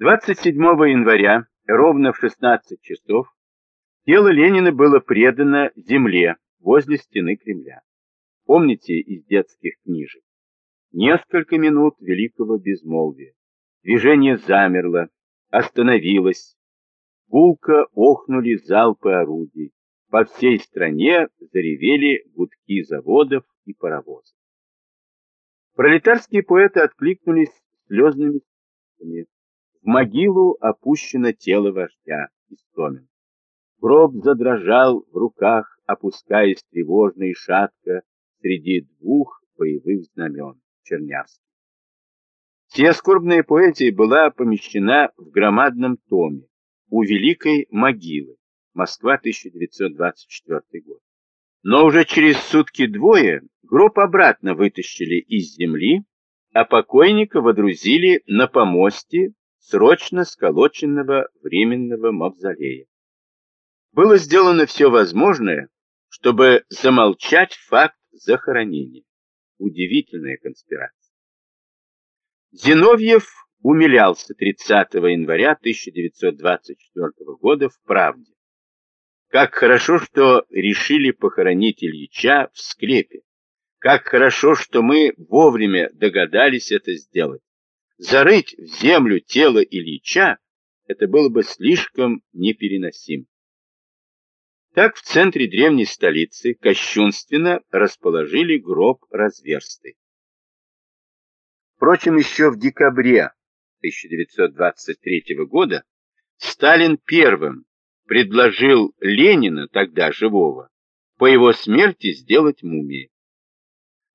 27 января, ровно в 16 часов, тело Ленина было предано земле возле стены Кремля. Помните из детских книжек? Несколько минут великого безмолвия. Движение замерло, остановилось. Гулко охнули залпы орудий. По всей стране заревели гудки заводов и паровозов. Пролетарские поэты откликнулись слезными стихами. В могилу опущено тело вождя, Истомин. Гроб задрожал в руках, опускаясь тревожно и шатко среди двух боевых знамен Чернявский. Вся скорбная поэзия была помещена в громадном томе у Великой могилы, Москва, 1924 год. Но уже через сутки-двое гроб обратно вытащили из земли, а покойника водрузили на помосте срочно сколоченного временного мавзолея. Было сделано все возможное, чтобы замолчать факт захоронения. Удивительная конспирация. Зиновьев умилялся 30 января 1924 года в «Правде». Как хорошо, что решили похоронить Ильича в склепе. Как хорошо, что мы вовремя догадались это сделать. Зарыть в землю тело Ильича это было бы слишком непереносимо. Так в центре древней столицы кощунственно расположили гроб разверстый. Впрочем, еще в декабре 1923 года Сталин первым предложил Ленина, тогда живого, по его смерти сделать мумии.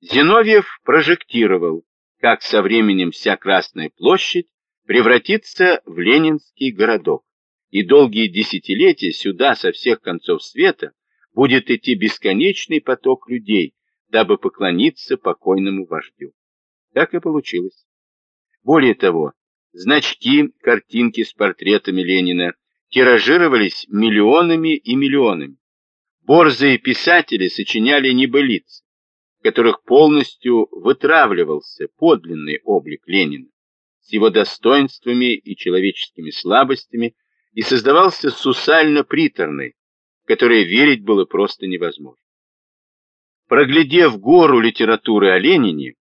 Зиновьев прожектировал, как со временем вся Красная площадь превратится в Ленинский городок, и долгие десятилетия сюда со всех концов света будет идти бесконечный поток людей, дабы поклониться покойному вождю. Так и получилось. Более того, значки, картинки с портретами Ленина тиражировались миллионами и миллионами. Борзые писатели сочиняли небылицы, которых полностью вытравливался подлинный облик Ленина с его достоинствами и человеческими слабостями и создавался сусально-приторный, в который верить было просто невозможно. Проглядев гору литературы о Ленине,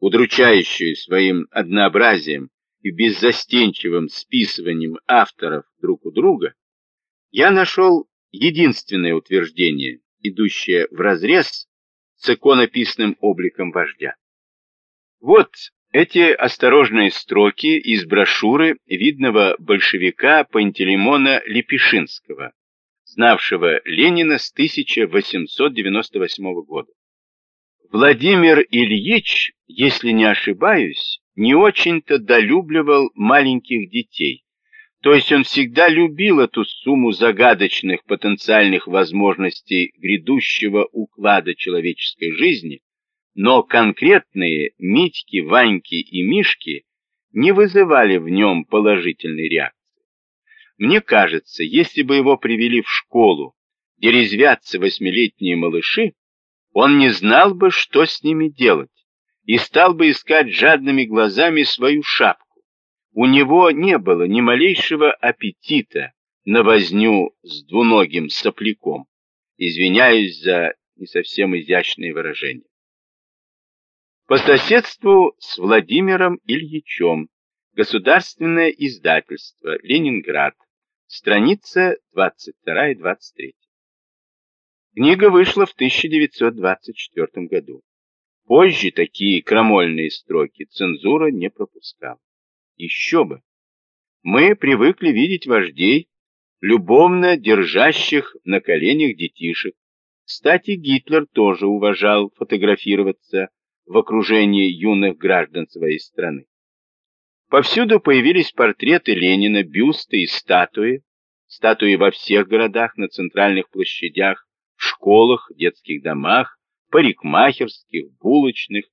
удручающую своим однообразием и беззастенчивым списыванием авторов друг у друга, я нашел единственное утверждение, идущее вразрез с иконописным обликом вождя. Вот эти осторожные строки из брошюры видного большевика Пантелеймона Лепешинского, знавшего Ленина с 1898 года. Владимир Ильич, если не ошибаюсь, не очень-то долюбливал маленьких детей. То есть он всегда любил эту сумму загадочных потенциальных возможностей грядущего уклада человеческой жизни, но конкретные Митьки, Ваньки и Мишки не вызывали в нем положительной реакции. Мне кажется, если бы его привели в школу, где резвятся восьмилетние малыши, он не знал бы, что с ними делать, и стал бы искать жадными глазами свою шапку. У него не было ни малейшего аппетита на возню с двуногим сопляком. Извиняюсь за не совсем изящные выражения. По соседству с Владимиром Ильичем. Государственное издательство. Ленинград. Страница 22 и 23. Книга вышла в 1924 году. Позже такие крамольные строки цензура не пропускала. Еще бы! Мы привыкли видеть вождей, любовно держащих на коленях детишек. Кстати, Гитлер тоже уважал фотографироваться в окружении юных граждан своей страны. Повсюду появились портреты Ленина, бюсты и статуи, статуи во всех городах, на центральных площадях, в школах, детских домах, парикмахерских, булочных,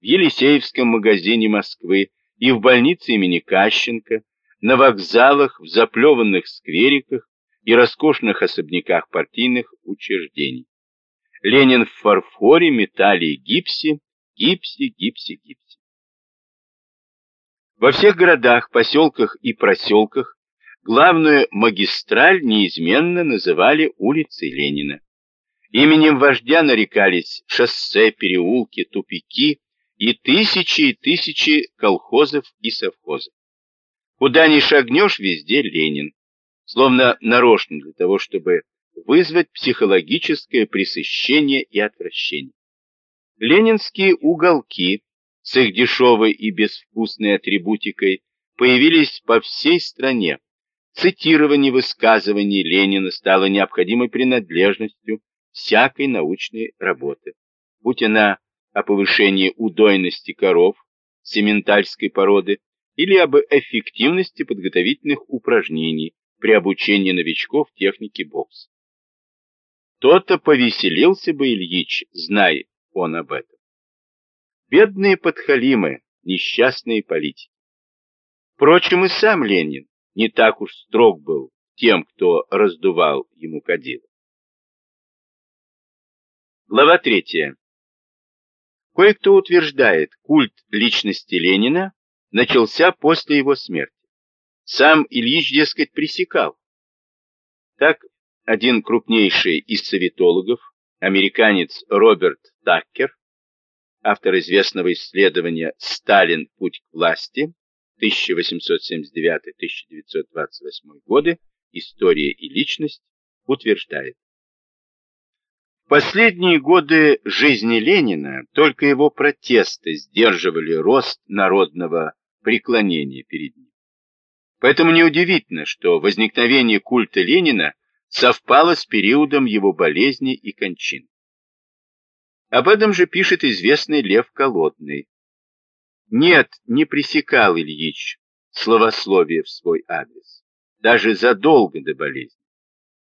в Елисеевском магазине Москвы и в больнице имени Кащенко, на вокзалах, в заплеванных сквериках и роскошных особняках партийных учреждений. Ленин в фарфоре, металле и гипсе, гипсе, гипсе, гипсе. Во всех городах, поселках и проселках главную магистраль неизменно называли улицей Ленина. Именем вождя нарекались шоссе, переулки, тупики и тысячи и тысячи колхозов и совхозов. Куда ни шагнешь, везде Ленин, словно нарочно для того, чтобы вызвать психологическое пресыщение и отвращение. Ленинские уголки с их дешевой и безвкусной атрибутикой появились по всей стране. Цитирование высказываний Ленина стало необходимой принадлежностью всякой научной работы, будь она о повышении удойности коров сементальской породы или об эффективности подготовительных упражнений при обучении новичков технике бокса. То-то повеселился бы Ильич, зная он об этом. Бедные подхалимы, несчастные политики. Впрочем, и сам Ленин не так уж строг был тем, кто раздувал ему кадило. Глава третья. Кое-кто утверждает, культ личности Ленина начался после его смерти. Сам Ильич, дескать, пресекал. Так, один крупнейший из советологов, американец Роберт Таккер, автор известного исследования «Сталин. Путь к власти» 1879-1928 годы, «История и личность», утверждает. Последние годы жизни Ленина только его протесты сдерживали рост народного преклонения перед ним. Поэтому неудивительно, что возникновение культа Ленина совпало с периодом его болезни и кончин. Об этом же пишет известный Лев Колодный. Нет, не пресекал Ильич словословие в свой адрес, даже задолго до болезни.